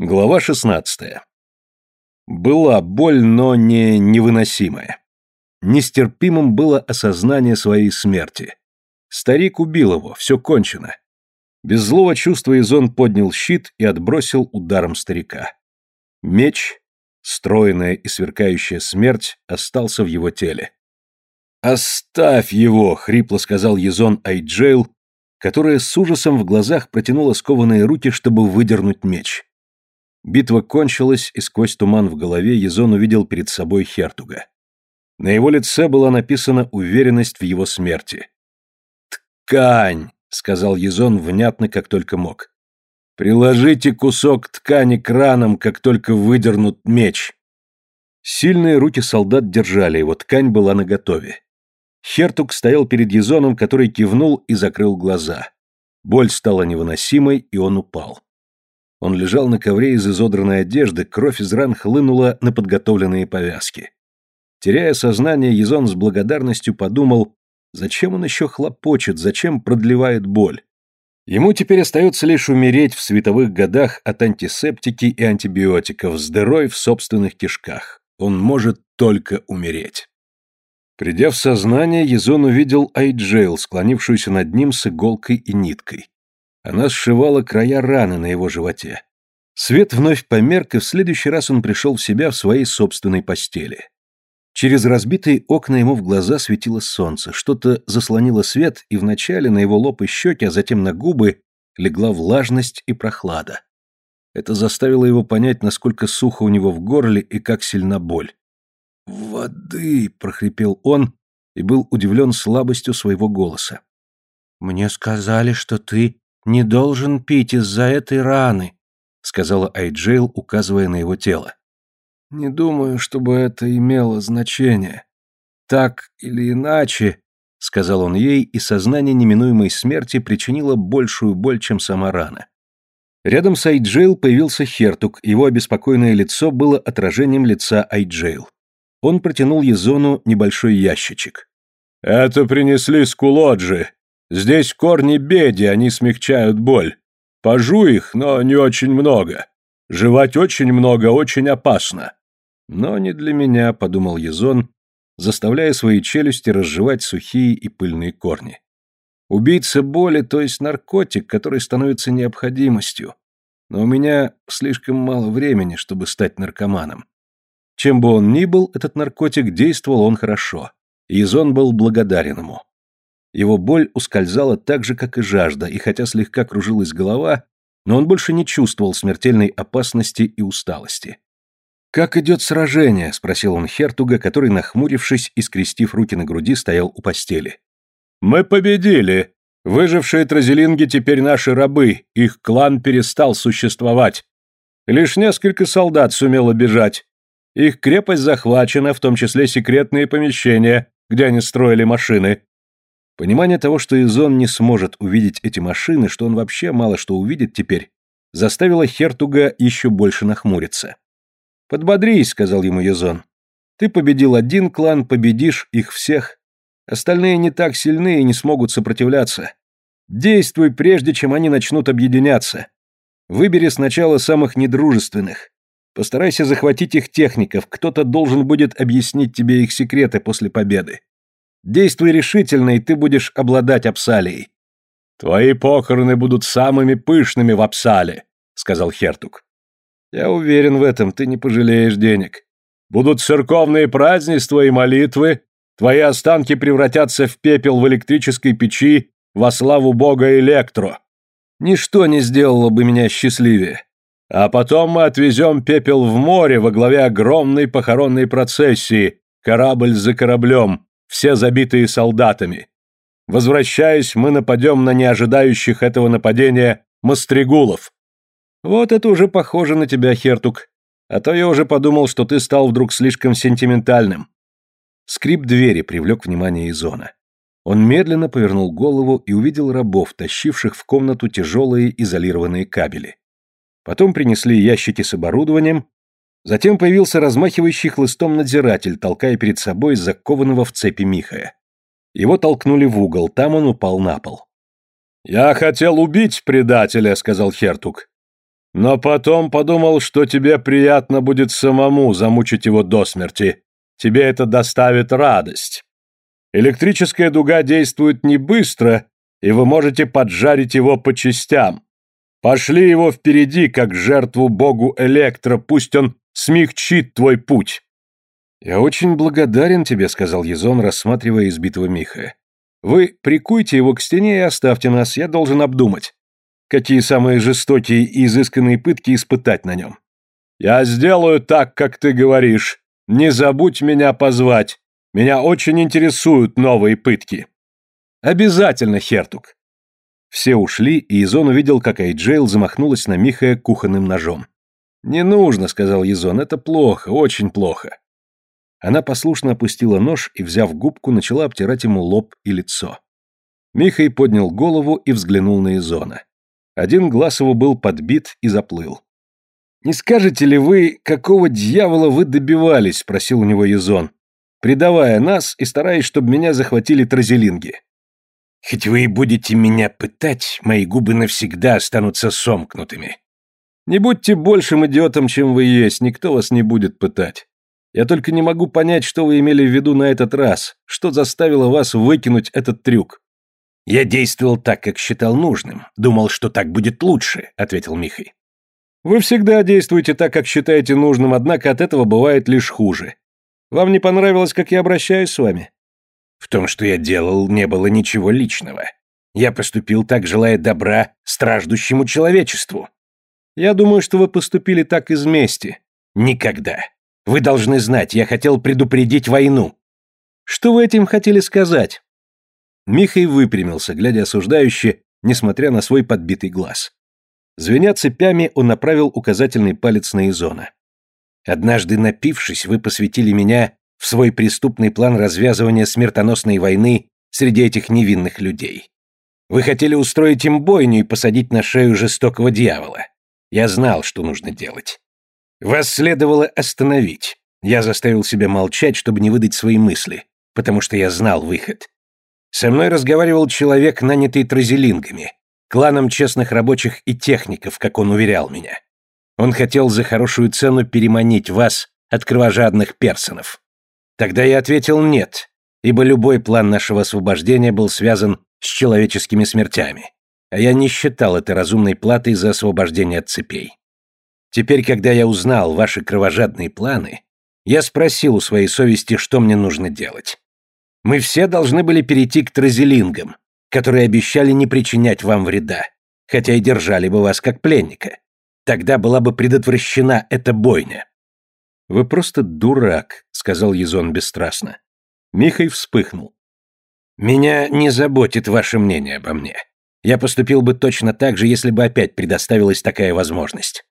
Глава 16. Была боль, но не невыносимая. Нестерпимым было осознание своей смерти. Старик убил его, все кончено. Без злого чувства Изон поднял щит и отбросил ударом старика. Меч, стройная и сверкающая смерть, остался в его теле. «Оставь его!» — хрипло сказал Езон Айджейл, которая с ужасом в глазах протянула скованные руки, чтобы выдернуть меч. Битва кончилась, и сквозь туман в голове Езон увидел перед собой Хертуга. На его лице была написана уверенность в его смерти. «Ткань!» — сказал Езон внятно, как только мог. «Приложите кусок ткани к ранам, как только выдернут меч!» Сильные руки солдат держали его, ткань была наготове. Хертуг стоял перед Езоном, который кивнул и закрыл глаза. Боль стала невыносимой, и он упал. Он лежал на ковре из изодранной одежды, кровь из ран хлынула на подготовленные повязки. Теряя сознание, Езон с благодарностью подумал, зачем он еще хлопочет, зачем продлевает боль. Ему теперь остается лишь умереть в световых годах от антисептики и антибиотиков с дырой в собственных кишках. Он может только умереть. Придя в сознание, Езон увидел Айджейл, склонившуюся над ним с иголкой и ниткой. Она сшивала края раны на его животе. Свет вновь померк, и в следующий раз он пришел в себя в своей собственной постели. Через разбитые окна ему в глаза светило солнце, что-то заслонило свет, и вначале на его лоб и щеки, а затем на губы легла влажность и прохлада. Это заставило его понять, насколько сухо у него в горле и как сильна боль. «Воды!» — прохрипел он и был удивлен слабостью своего голоса. «Мне сказали, что ты не должен пить из-за этой раны», — сказала Айджейл, указывая на его тело. «Не думаю, чтобы это имело значение. Так или иначе», — сказал он ей, и сознание неминуемой смерти причинило большую боль, чем сама рана. Рядом с Айджейл появился Хертук, его обеспокоенное лицо было отражением лица Айджейл. Он протянул Езону небольшой ящичек. «Это принесли с Кулоджи. Здесь корни беди, они смягчают боль. Пожу их, но не очень много. Жевать очень много очень опасно. Но не для меня, подумал Езон, заставляя свои челюсти разжевать сухие и пыльные корни. Убийца боли, то есть наркотик, который становится необходимостью. Но у меня слишком мало времени, чтобы стать наркоманом. Чем бы он ни был, этот наркотик действовал он хорошо. Езон был благодарен ему. Его боль ускользала так же, как и жажда, и хотя слегка кружилась голова, но он больше не чувствовал смертельной опасности и усталости. «Как идет сражение?» – спросил он Хертуга, который, нахмурившись и скрестив руки на груди, стоял у постели. «Мы победили. Выжившие тразелинги теперь наши рабы, их клан перестал существовать. Лишь несколько солдат сумело бежать. Их крепость захвачена, в том числе секретные помещения, где они строили машины. Понимание того, что Изон не сможет увидеть эти машины, что он вообще мало что увидит теперь, заставило Хертуга еще больше нахмуриться. «Подбодрись», — сказал ему Езон. «Ты победил один клан, победишь их всех. Остальные не так сильны и не смогут сопротивляться. Действуй, прежде чем они начнут объединяться. Выбери сначала самых недружественных. Постарайся захватить их техников, кто-то должен будет объяснить тебе их секреты после победы. Действуй решительно, и ты будешь обладать Апсалией. Твои похороны будут самыми пышными в Апсале, сказал Хертук. Я уверен в этом, ты не пожалеешь денег. Будут церковные празднества и молитвы, твои останки превратятся в пепел в электрической печи во славу бога Электро. Ничто не сделало бы меня счастливее. А потом мы отвезем пепел в море во главе огромной похоронной процессии, корабль за кораблем, все забитые солдатами. Возвращаясь, мы нападем на неожидающих этого нападения мастригулов. Вот это уже похоже на тебя, Хертук. А то я уже подумал, что ты стал вдруг слишком сентиментальным. Скрип двери привлек внимание Изона. Он медленно повернул голову и увидел рабов, тащивших в комнату тяжелые изолированные кабели. Потом принесли ящики с оборудованием, Затем появился размахивающий хлыстом надзиратель, толкая перед собой закованного в цепи Михая. Его толкнули в угол, там он упал на пол. «Я хотел убить предателя», — сказал Хертук. Но потом подумал, что тебе приятно будет самому замучить его до смерти. Тебе это доставит радость. Электрическая дуга действует не быстро, и вы можете поджарить его по частям. Пошли его впереди, как жертву богу Электро, пусть он смягчит твой путь. «Я очень благодарен тебе», — сказал Езон, рассматривая избитого Миха. «Вы прикуйте его к стене и оставьте нас, я должен обдумать, какие самые жестокие и изысканные пытки испытать на нем». «Я сделаю так, как ты говоришь. Не забудь меня позвать. Меня очень интересуют новые пытки». «Обязательно, Хертуг». Все ушли, и Езон увидел, как Айджейл замахнулась на Михая кухонным ножом. «Не нужно», — сказал Езон, — «это плохо, очень плохо». Она послушно опустила нож и, взяв губку, начала обтирать ему лоб и лицо. Михай поднял голову и взглянул на Изона. Один глаз его был подбит и заплыл. «Не скажете ли вы, какого дьявола вы добивались?» — спросил у него Езон, предавая нас и стараясь, чтобы меня захватили тразелинги. «Хоть вы и будете меня пытать, мои губы навсегда останутся сомкнутыми». «Не будьте большим идиотом, чем вы есть, никто вас не будет пытать. Я только не могу понять, что вы имели в виду на этот раз, что заставило вас выкинуть этот трюк. Я действовал так, как считал нужным. Думал, что так будет лучше, ответил Михай. Вы всегда действуете так, как считаете нужным, однако от этого бывает лишь хуже. Вам не понравилось, как я обращаюсь с вами? В том, что я делал, не было ничего личного. Я поступил так, желая добра страждущему человечеству. Я думаю, что вы поступили так из мести. Никогда. Вы должны знать, я хотел предупредить войну. Что вы этим хотели сказать? Михай выпрямился, глядя осуждающе, несмотря на свой подбитый глаз. Звеня цепями, он направил указательный палец на Изона. «Однажды напившись, вы посвятили меня в свой преступный план развязывания смертоносной войны среди этих невинных людей. Вы хотели устроить им бойню и посадить на шею жестокого дьявола. Я знал, что нужно делать. Вас следовало остановить. Я заставил себя молчать, чтобы не выдать свои мысли, потому что я знал выход. Со мной разговаривал человек, нанятый тразелингами, кланом честных рабочих и техников, как он уверял меня. Он хотел за хорошую цену переманить вас от кровожадных персонов. Тогда я ответил «нет», ибо любой план нашего освобождения был связан с человеческими смертями, а я не считал это разумной платой за освобождение от цепей. Теперь, когда я узнал ваши кровожадные планы, я спросил у своей совести, что мне нужно делать. Мы все должны были перейти к тразелингам, которые обещали не причинять вам вреда, хотя и держали бы вас как пленника. Тогда была бы предотвращена эта бойня. «Вы просто дурак», — сказал Езон бесстрастно. Михай вспыхнул. «Меня не заботит ваше мнение обо мне. Я поступил бы точно так же, если бы опять предоставилась такая возможность.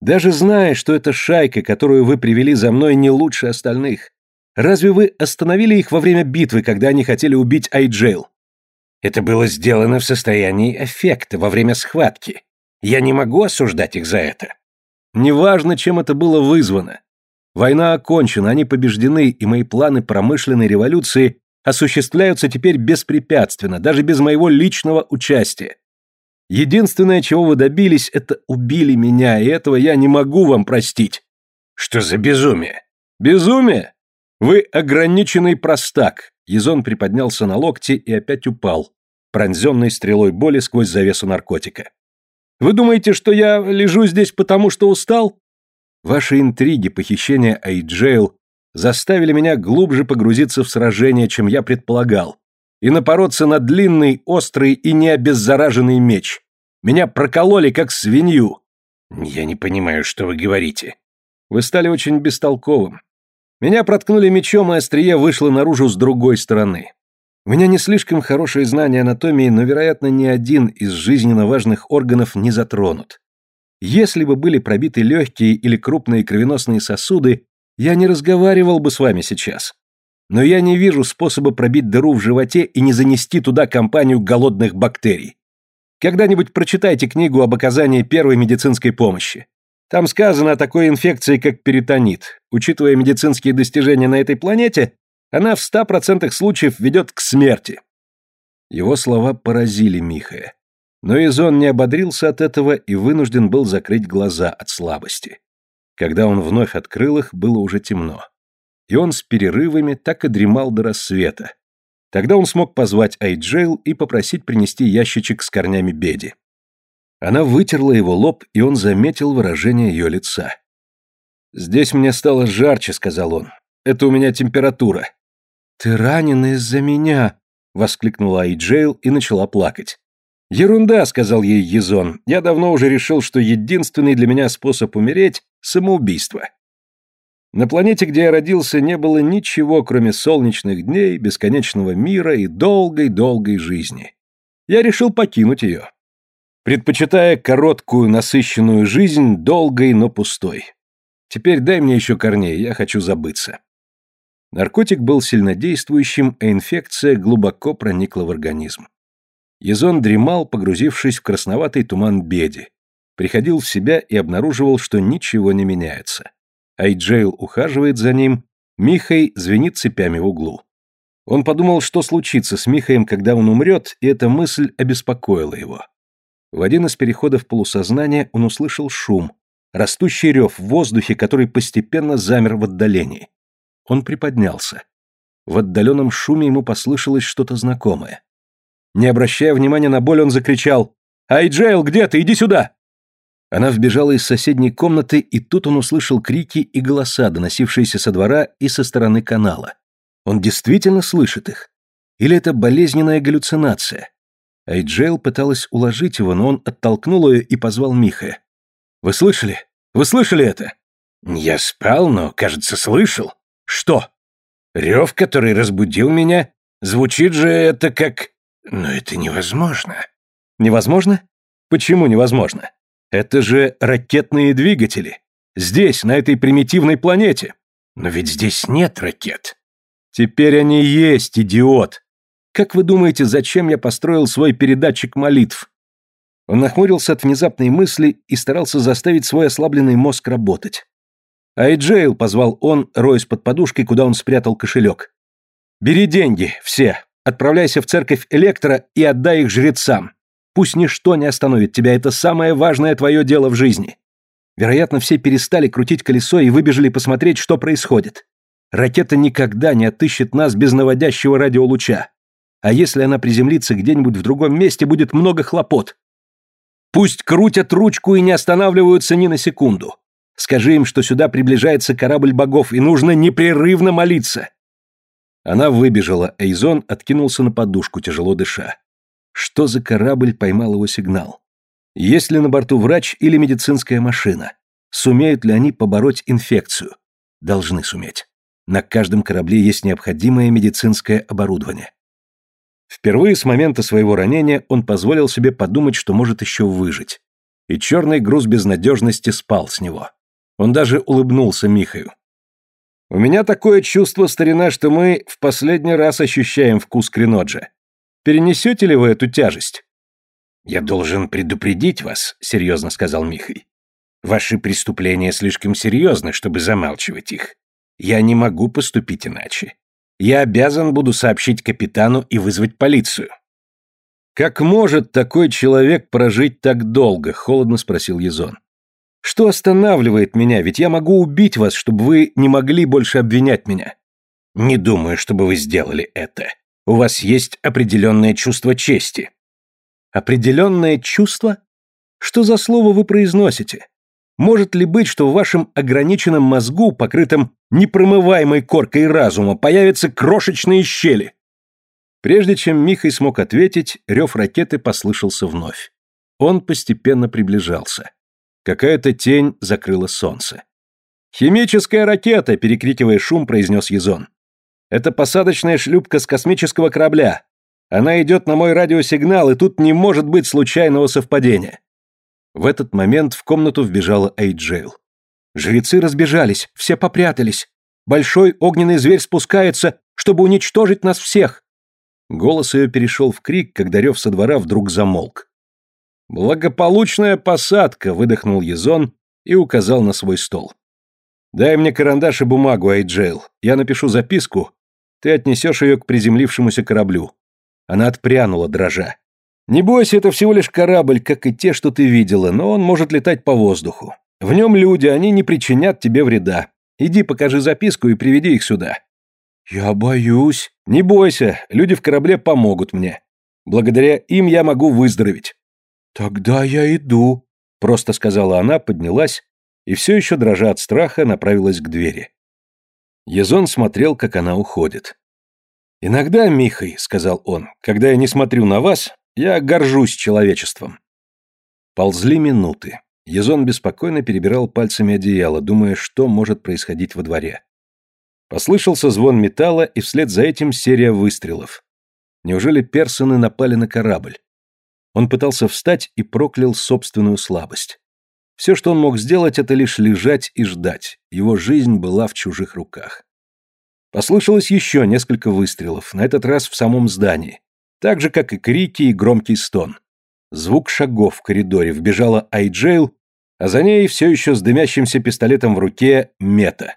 Даже зная, что эта шайка, которую вы привели за мной, не лучше остальных, разве вы остановили их во время битвы, когда они хотели убить Айджейл? Это было сделано в состоянии эффекта, во время схватки. Я не могу осуждать их за это. Неважно, чем это было вызвано. Война окончена, они побеждены, и мои планы промышленной революции осуществляются теперь беспрепятственно, даже без моего личного участия. Единственное, чего вы добились, это убили меня, и этого я не могу вам простить. Что за безумие? Безумие? Вы ограниченный простак. Езон приподнялся на локти и опять упал, пронзенный стрелой боли сквозь завесу наркотика. Вы думаете, что я лежу здесь потому, что устал? Ваши интриги, похищения Айджейл заставили меня глубже погрузиться в сражение, чем я предполагал и напороться на длинный, острый и необеззараженный меч. Меня прокололи, как свинью. Я не понимаю, что вы говорите. Вы стали очень бестолковым. Меня проткнули мечом, и острие вышло наружу с другой стороны. У меня не слишком хорошие знания анатомии, но, вероятно, ни один из жизненно важных органов не затронут. Если бы были пробиты легкие или крупные кровеносные сосуды, я не разговаривал бы с вами сейчас но я не вижу способа пробить дыру в животе и не занести туда компанию голодных бактерий. Когда-нибудь прочитайте книгу об оказании первой медицинской помощи. Там сказано о такой инфекции, как перитонит. Учитывая медицинские достижения на этой планете, она в 100% случаев ведет к смерти. Его слова поразили Михая. Но Изон не ободрился от этого и вынужден был закрыть глаза от слабости. Когда он вновь открыл их, было уже темно. И он с перерывами так и дремал до рассвета. Тогда он смог позвать Айджейл и попросить принести ящичек с корнями беди. Она вытерла его лоб, и он заметил выражение ее лица. «Здесь мне стало жарче», — сказал он. «Это у меня температура». «Ты ранен из-за меня», — воскликнула Айджейл и начала плакать. «Ерунда», — сказал ей Язон. «Я давно уже решил, что единственный для меня способ умереть — самоубийство». На планете, где я родился, не было ничего, кроме солнечных дней, бесконечного мира и долгой-долгой жизни. Я решил покинуть ее, предпочитая короткую, насыщенную жизнь долгой, но пустой. Теперь дай мне еще корней, я хочу забыться. Наркотик был сильнодействующим, а инфекция глубоко проникла в организм. Езон дремал, погрузившись в красноватый туман беди, приходил в себя и обнаруживал, что ничего не меняется. Айджейл ухаживает за ним, Михай звенит цепями в углу. Он подумал, что случится с Михаем, когда он умрет, и эта мысль обеспокоила его. В один из переходов полусознания он услышал шум, растущий рев в воздухе, который постепенно замер в отдалении. Он приподнялся. В отдаленном шуме ему послышалось что-то знакомое. Не обращая внимания на боль, он закричал «Айджейл, где ты? Иди сюда!» Она вбежала из соседней комнаты, и тут он услышал крики и голоса, доносившиеся со двора и со стороны канала. Он действительно слышит их? Или это болезненная галлюцинация? Айджейл пыталась уложить его, но он оттолкнул ее и позвал Михая. «Вы слышали? Вы слышали это?» «Я спал, но, кажется, слышал». «Что?» «Рев, который разбудил меня. Звучит же это как...» «Но это невозможно». «Невозможно? Почему невозможно?» Это же ракетные двигатели. Здесь, на этой примитивной планете. Но ведь здесь нет ракет. Теперь они есть, идиот. Как вы думаете, зачем я построил свой передатчик молитв? Он нахмурился от внезапной мысли и старался заставить свой ослабленный мозг работать. «Айджейл», — позвал он, роясь под подушкой, куда он спрятал кошелек. «Бери деньги, все, отправляйся в церковь Электро и отдай их жрецам. Пусть ничто не остановит тебя, это самое важное твое дело в жизни. Вероятно, все перестали крутить колесо и выбежали посмотреть, что происходит. Ракета никогда не отыщет нас без наводящего радиолуча. А если она приземлится где-нибудь в другом месте, будет много хлопот. Пусть крутят ручку и не останавливаются ни на секунду. Скажи им, что сюда приближается корабль богов, и нужно непрерывно молиться. Она выбежала, Эйзон откинулся на подушку, тяжело дыша. Что за корабль поймал его сигнал? Есть ли на борту врач или медицинская машина? Сумеют ли они побороть инфекцию? Должны суметь. На каждом корабле есть необходимое медицинское оборудование. Впервые с момента своего ранения он позволил себе подумать, что может еще выжить. И черный груз безнадежности спал с него. Он даже улыбнулся Михаю. «У меня такое чувство, старина, что мы в последний раз ощущаем вкус Креноджа. Перенесете ли вы эту тяжесть?» «Я должен предупредить вас», — серьезно сказал Михай. «Ваши преступления слишком серьезны, чтобы замалчивать их. Я не могу поступить иначе. Я обязан буду сообщить капитану и вызвать полицию». «Как может такой человек прожить так долго?» — холодно спросил Езон. «Что останавливает меня? Ведь я могу убить вас, чтобы вы не могли больше обвинять меня». «Не думаю, чтобы вы сделали это», у вас есть определенное чувство чести. Определенное чувство? Что за слово вы произносите? Может ли быть, что в вашем ограниченном мозгу, покрытом непромываемой коркой разума, появятся крошечные щели? Прежде чем Михай смог ответить, рев ракеты послышался вновь. Он постепенно приближался. Какая-то тень закрыла солнце. «Химическая ракета!» – перекрикивая шум, произнес Езон. Это посадочная шлюпка с космического корабля. Она идет на мой радиосигнал, и тут не может быть случайного совпадения. В этот момент в комнату вбежала Айджейл. Жрецы разбежались, все попрятались. Большой огненный зверь спускается, чтобы уничтожить нас всех. Голос ее перешел в крик, когда рев со двора вдруг замолк. «Благополучная посадка!» — выдохнул Язон и указал на свой стол. «Дай мне карандаш и бумагу, Айджейл. Я напишу записку, ты отнесешь ее к приземлившемуся кораблю. Она отпрянула, дрожа. Не бойся, это всего лишь корабль, как и те, что ты видела, но он может летать по воздуху. В нем люди, они не причинят тебе вреда. Иди покажи записку и приведи их сюда. Я боюсь. Не бойся, люди в корабле помогут мне. Благодаря им я могу выздороветь. Тогда я иду, просто сказала она, поднялась и все еще дрожа от страха направилась к двери. Езон смотрел, как она уходит. «Иногда, Михай», — сказал он, — «когда я не смотрю на вас, я горжусь человечеством». Ползли минуты. Езон беспокойно перебирал пальцами одеяло, думая, что может происходить во дворе. Послышался звон металла, и вслед за этим серия выстрелов. Неужели персоны напали на корабль? Он пытался встать и проклял собственную слабость. Все, что он мог сделать, это лишь лежать и ждать. Его жизнь была в чужих руках. Послышалось еще несколько выстрелов, на этот раз в самом здании. Так же, как и крики и громкий стон. Звук шагов в коридоре, вбежала Айджейл, а за ней все еще с дымящимся пистолетом в руке Мета.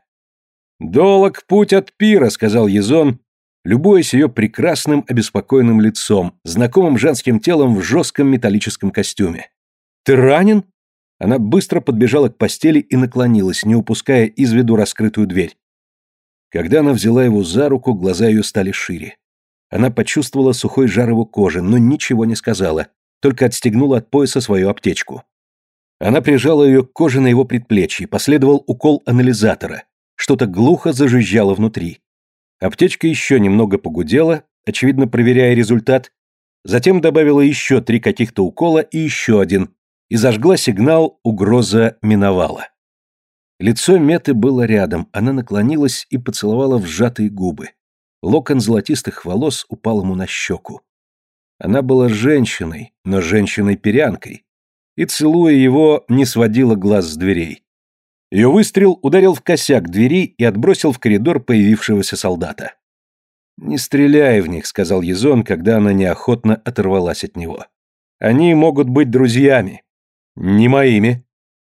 «Долог путь от пира», — сказал Езон, любуясь ее прекрасным обеспокоенным лицом, знакомым женским телом в жестком металлическом костюме. «Ты ранен?» Она быстро подбежала к постели и наклонилась, не упуская из виду раскрытую дверь. Когда она взяла его за руку, глаза ее стали шире. Она почувствовала сухой жар его кожи, но ничего не сказала, только отстегнула от пояса свою аптечку. Она прижала ее к коже на его предплечье, последовал укол анализатора. Что-то глухо зажужжало внутри. Аптечка еще немного погудела, очевидно, проверяя результат, затем добавила еще три каких-то укола и еще один, и зажгла сигнал «Угроза миновала». Лицо Меты было рядом, она наклонилась и поцеловала в сжатые губы. Локон золотистых волос упал ему на щеку. Она была женщиной, но женщиной-перянкой, и, целуя его, не сводила глаз с дверей. Ее выстрел ударил в косяк двери и отбросил в коридор появившегося солдата. «Не стреляй в них», — сказал Езон, когда она неохотно оторвалась от него. «Они могут быть друзьями. Не моими.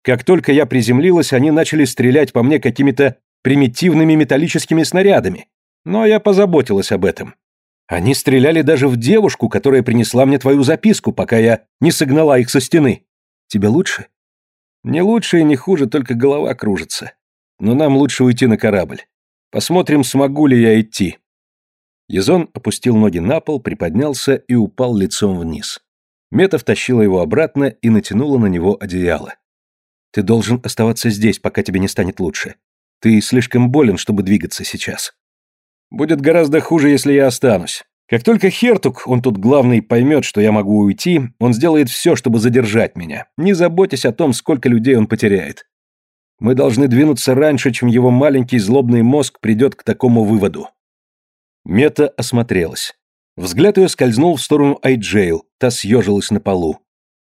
Как только я приземлилась, они начали стрелять по мне какими-то примитивными металлическими снарядами. Но я позаботилась об этом. Они стреляли даже в девушку, которая принесла мне твою записку, пока я не согнала их со стены. Тебе лучше? Не лучше и не хуже, только голова кружится. Но нам лучше уйти на корабль. Посмотрим, смогу ли я идти. Язон опустил ноги на пол, приподнялся и упал лицом вниз. Мета втащила его обратно и натянула на него одеяло. «Ты должен оставаться здесь, пока тебе не станет лучше. Ты слишком болен, чтобы двигаться сейчас. Будет гораздо хуже, если я останусь. Как только Хертук, он тут главный, поймет, что я могу уйти, он сделает все, чтобы задержать меня, не заботясь о том, сколько людей он потеряет. Мы должны двинуться раньше, чем его маленький злобный мозг придет к такому выводу». Мета осмотрелась. Взгляд ее скользнул в сторону Айджейл, та съежилась на полу.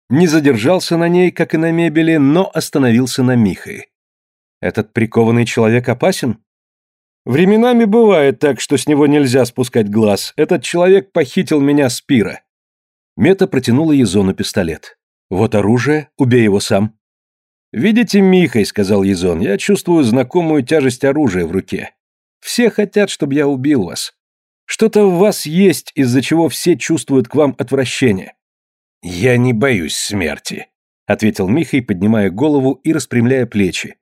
Не задержался на ней, как и на мебели, но остановился на Михае. «Этот прикованный человек опасен?» «Временами бывает так, что с него нельзя спускать глаз. Этот человек похитил меня с пира». Мета протянула Езону пистолет. «Вот оружие, убей его сам». «Видите, Михай», — сказал Езон, — «я чувствую знакомую тяжесть оружия в руке. Все хотят, чтобы я убил вас. Что-то в вас есть, из-за чего все чувствуют к вам отвращение». «Я не боюсь смерти», — ответил Михай, поднимая голову и распрямляя плечи.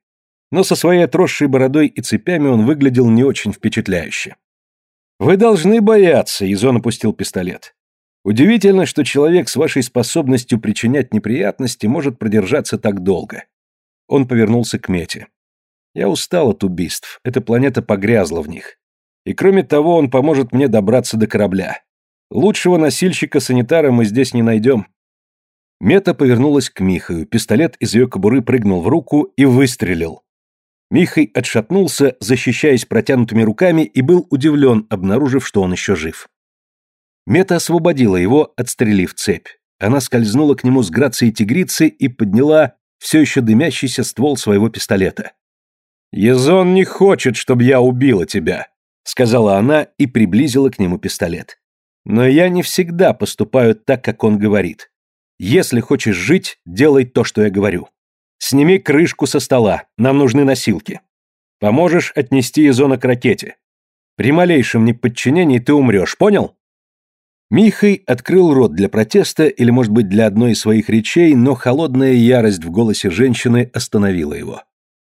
Но со своей отросшей бородой и цепями он выглядел не очень впечатляюще. «Вы должны бояться», — Изон опустил пистолет. «Удивительно, что человек с вашей способностью причинять неприятности может продержаться так долго». Он повернулся к Мете. «Я устал от убийств, эта планета погрязла в них. И кроме того, он поможет мне добраться до корабля. Лучшего носильщика-санитара мы здесь не найдем. Мета повернулась к Михаю, пистолет из ее кобуры прыгнул в руку и выстрелил. Михай отшатнулся, защищаясь протянутыми руками, и был удивлен, обнаружив, что он еще жив. Мета освободила его, отстрелив цепь. Она скользнула к нему с грацией тигрицы и подняла все еще дымящийся ствол своего пистолета. «Езон не хочет, чтобы я убила тебя», — сказала она и приблизила к нему пистолет. «Но я не всегда поступаю так, как он говорит. Если хочешь жить, делай то, что я говорю. Сними крышку со стола, нам нужны носилки. Поможешь отнести Изона к ракете. При малейшем неподчинении ты умрешь, понял?» Михай открыл рот для протеста или, может быть, для одной из своих речей, но холодная ярость в голосе женщины остановила его.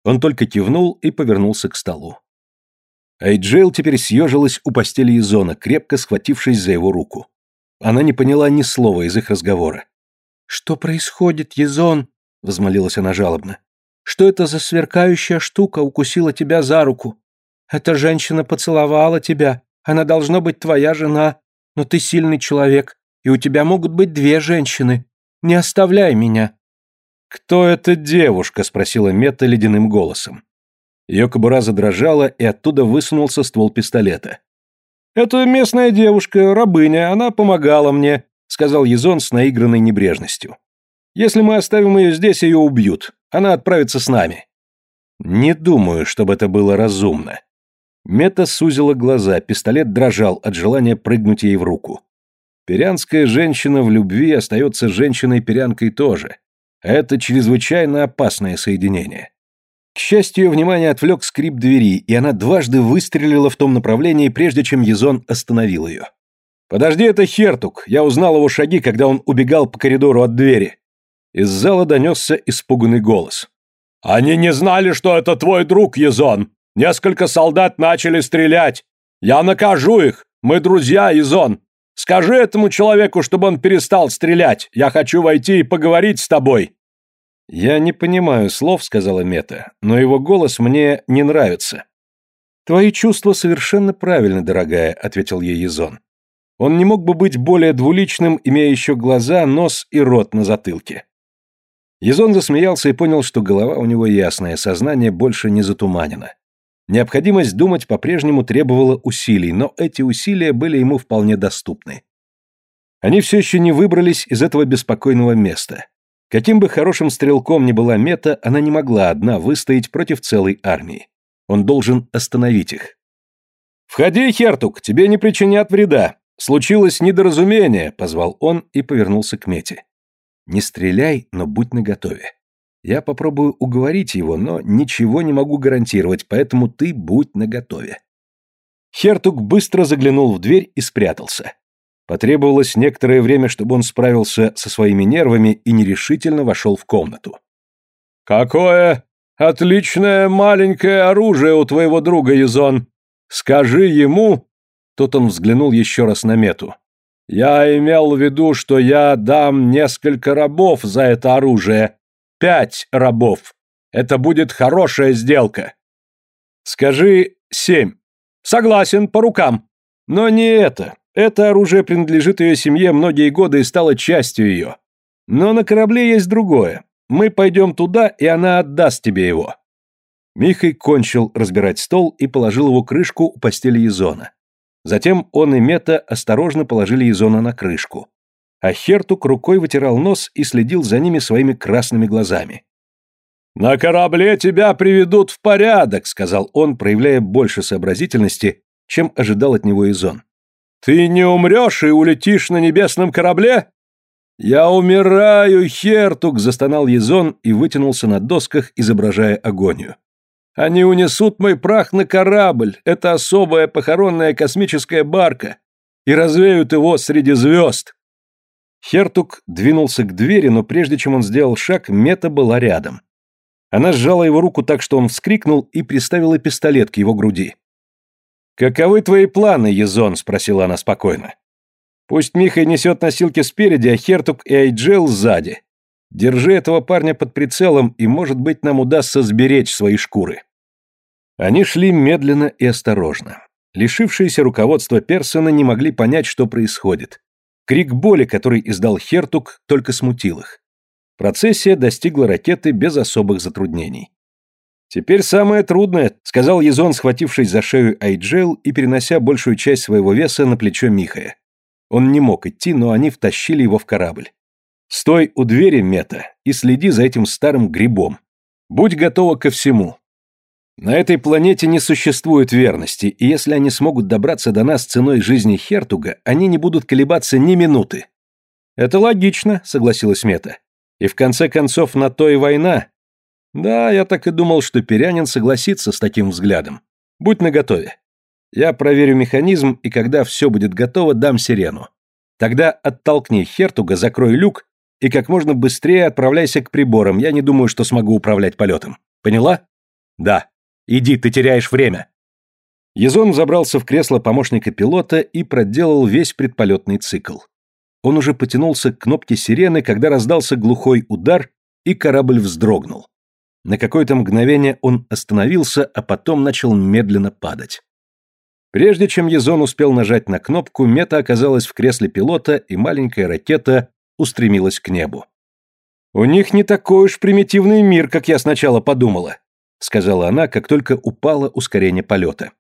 Он только кивнул и повернулся к столу. Айджейл теперь съежилась у постели Изона, крепко схватившись за его руку. Она не поняла ни слова из их разговора. «Что происходит, Езон?» — возмолилась она жалобно. «Что это за сверкающая штука укусила тебя за руку? Эта женщина поцеловала тебя. Она должна быть твоя жена. Но ты сильный человек, и у тебя могут быть две женщины. Не оставляй меня». «Кто эта девушка?» — спросила Мета ледяным голосом. Ее кобура задрожала, и оттуда высунулся ствол пистолета. «Это местная девушка, рабыня, она помогала мне», — сказал Езон с наигранной небрежностью. «Если мы оставим ее здесь, ее убьют. Она отправится с нами». «Не думаю, чтобы это было разумно». Мета сузила глаза, пистолет дрожал от желания прыгнуть ей в руку. Перянская женщина в любви остается женщиной-перянкой тоже. Это чрезвычайно опасное соединение. К счастью, внимание отвлек скрип двери, и она дважды выстрелила в том направлении, прежде чем Езон остановил ее. «Подожди, это Хертук. Я узнал его шаги, когда он убегал по коридору от двери». Из зала донесся испуганный голос. «Они не знали, что это твой друг, Езон. Несколько солдат начали стрелять. Я накажу их. Мы друзья, Езон. Скажи этому человеку, чтобы он перестал стрелять. Я хочу войти и поговорить с тобой». «Я не понимаю слов», — сказала Мета, — «но его голос мне не нравится». «Твои чувства совершенно правильны, дорогая», — ответил ей Езон. «Он не мог бы быть более двуличным, имея еще глаза, нос и рот на затылке». Езон засмеялся и понял, что голова у него ясная, сознание больше не затуманено. Необходимость думать по-прежнему требовала усилий, но эти усилия были ему вполне доступны. Они все еще не выбрались из этого беспокойного места. Каким бы хорошим стрелком ни была Мета, она не могла одна выстоять против целой армии. Он должен остановить их. «Входи, Хертук, тебе не причинят вреда. Случилось недоразумение», — позвал он и повернулся к Мете. «Не стреляй, но будь наготове. Я попробую уговорить его, но ничего не могу гарантировать, поэтому ты будь наготове». Хертук быстро заглянул в дверь и спрятался. Потребовалось некоторое время, чтобы он справился со своими нервами и нерешительно вошел в комнату. «Какое отличное маленькое оружие у твоего друга, Язон! Скажи ему...» Тут он взглянул еще раз на мету. «Я имел в виду, что я дам несколько рабов за это оружие. Пять рабов. Это будет хорошая сделка». «Скажи семь». «Согласен, по рукам. Но не это. Это оружие принадлежит ее семье многие годы и стало частью ее. Но на корабле есть другое. Мы пойдем туда, и она отдаст тебе его». Михай кончил разбирать стол и положил его крышку у постели Езона. Затем он и Мета осторожно положили Езона на крышку. А Хертук рукой вытирал нос и следил за ними своими красными глазами. «На корабле тебя приведут в порядок», — сказал он, проявляя больше сообразительности, чем ожидал от него Изон. Ты не умрешь и улетишь на небесном корабле? Я умираю, Хертук, застонал Езон и вытянулся на досках, изображая агонию. Они унесут мой прах на корабль, это особая похоронная космическая барка, и развеют его среди звезд. Хертук двинулся к двери, но прежде чем он сделал шаг, Мета была рядом. Она сжала его руку так, что он вскрикнул и приставила пистолет к его груди. «Каковы твои планы, Езон?» – спросила она спокойно. «Пусть Миха несет носилки спереди, а Хертук и Айджел сзади. Держи этого парня под прицелом, и, может быть, нам удастся сберечь свои шкуры». Они шли медленно и осторожно. Лишившиеся руководства Персона не могли понять, что происходит. Крик боли, который издал Хертук, только смутил их. Процессия достигла ракеты без особых затруднений. «Теперь самое трудное», — сказал Езон, схватившись за шею Айджел и перенося большую часть своего веса на плечо Михая. Он не мог идти, но они втащили его в корабль. «Стой у двери, Мета, и следи за этим старым грибом. Будь готова ко всему. На этой планете не существует верности, и если они смогут добраться до нас ценой жизни Хертуга, они не будут колебаться ни минуты». «Это логично», — согласилась Мета. «И в конце концов на то и война, да, я так и думал, что Перянин согласится с таким взглядом. Будь наготове. Я проверю механизм, и когда все будет готово, дам сирену. Тогда оттолкни Хертуга, закрой люк и как можно быстрее отправляйся к приборам. Я не думаю, что смогу управлять полетом. Поняла? Да. Иди, ты теряешь время. Езон забрался в кресло помощника пилота и проделал весь предполетный цикл. Он уже потянулся к кнопке сирены, когда раздался глухой удар, и корабль вздрогнул. На какое-то мгновение он остановился, а потом начал медленно падать. Прежде чем Езон успел нажать на кнопку, мета оказалась в кресле пилота, и маленькая ракета устремилась к небу. «У них не такой уж примитивный мир, как я сначала подумала», сказала она, как только упало ускорение полета.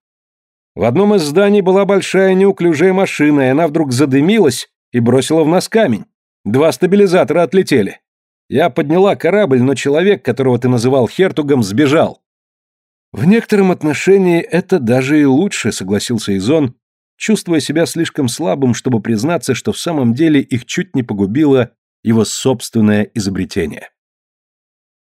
В одном из зданий была большая неуклюжая машина, и она вдруг задымилась и бросила в нас камень. Два стабилизатора отлетели. Я подняла корабль, но человек, которого ты называл Хертугом, сбежал. В некотором отношении это даже и лучше, согласился Изон, чувствуя себя слишком слабым, чтобы признаться, что в самом деле их чуть не погубило его собственное изобретение.